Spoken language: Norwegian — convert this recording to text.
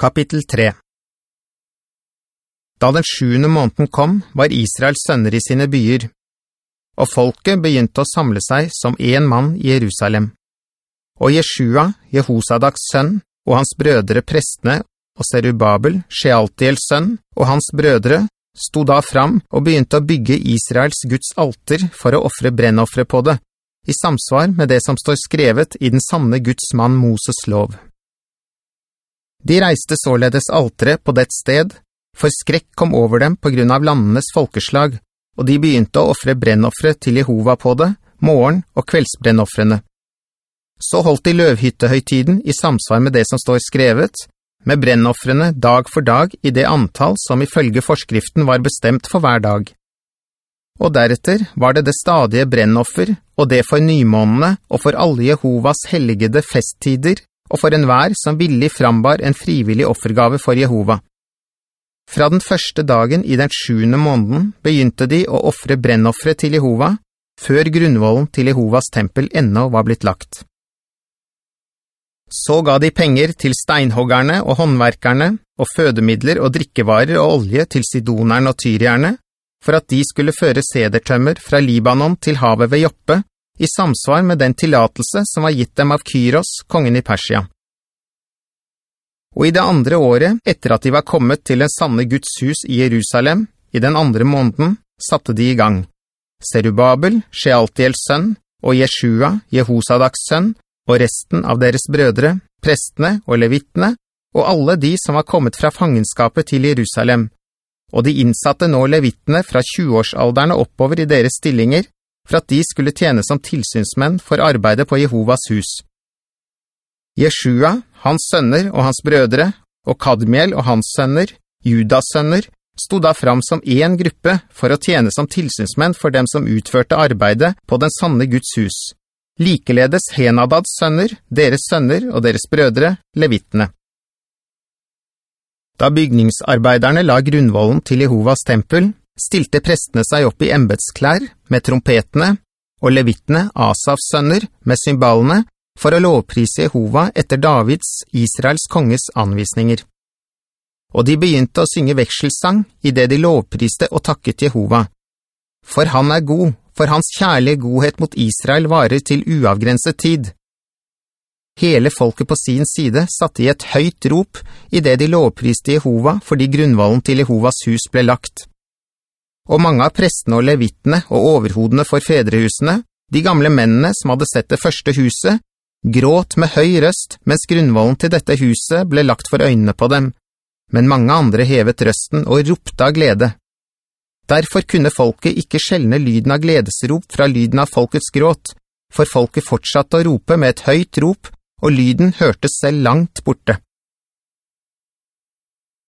Kapittel 3 Da den sjuende måneden kom, var Israels sønner i sine byer, og folket begynte å samle seg som en mann i Jerusalem. Og Jeshua, Jehosadaks sønn, og hans brødre prestene, og Serubabel, Shealtiels sønn, og hans brødre, sto da fram og begynte å bygge Israels Guds alter for å offre brennoffre på det, i samsvar med det som står skrevet i den sanne Guds mann Moses lov. De reiste således altere på det sted, for skrekk kom over dem på grunn av landenes folkeslag, og de begynte å offre brennoffre til Jehova på det, morgen- og kveldsbrennoffrene. Så holdt de løvhyttehøytiden i samsvar med det som står skrevet, med brennoffrene dag for dag i det antall som ifølge forskriften var bestemt for hver dag. Og deretter var det det stadige brennoffer, og det for nymånene og for alle Jehovas helligede festtider, og for enhver som villig frambar en frivillig offergave for Jehova. Fra den første dagen i den sjuende måneden begynte de å offre brennoffre til Jehova, før grunnvollen til Jehovas tempel enda var blitt lagt. Så ga de penger til steinhoggerne og håndverkerne, og fødemidler og drikkevarer og olje til sidonerne og tyrierne, for at de skulle føre sedertømmer fra Libanon til havet ved Joppe, i samsvar med den tillatelse som var gitt dem av Kyros, kongen i Persia. Og i det andre året, etter at de var kommet til en sanne Guds hus i Jerusalem, i den andre måneden, satte de i gang. Serubabel, Shealtiels sønn, og Jeshua, Jehosadaks sønn, og resten av deres brødre, prestene og levittene, og alle de som var kommet fra fangenskapet til Jerusalem. Og de innsatte nå levittene fra 20-årsalderne oppover i deres stillinger, for at de skulle tjene som tilsynsmenn for arbeidet på Jehovas hus. Jeshua, hans sønner og hans brødre, og Kadmiel og hans sønner, Judas sønner, stod da fram som en gruppe for å tjene som tilsynsmenn for dem som utførte arbeidet på den sanne Guds hus. Likeledes Henadads sønner, deres sønner og deres brødre, levittene. Da bygningsarbeiderne la grunnvollen til Jehovas tempel, stilte prestene seg opp i embetsklær med trompetene, og levittene, Asafs sønner, med symbalene, for å lovprise Jehova etter Davids, Israels konges anvisninger. Og de begynte å synge vekselsang i det de lovpriste og takket Jehova. For han er god, for hans kjærlige godhet mot Israel varer til uavgrenset tid. Hele folket på sin side satte i et høyt rop i det de lovpriste Jehova fordi grunnvallen til Jehovas hus ble lagt og mange av prestene og levittene og overhodene for fedrehusene, de gamle mennene som hadde sett det første huset, gråt med høy røst mens grunnvollen til dette huset ble lagt for øynene på dem, men mange andre hevet røsten og ropte av glede. Derfor kunne folket ikke skjelne lyden av gledesrop fra lyden av folkets gråt, for folket fortsatte å rope med et høyt rop, og lyden hørtes selv langt borte.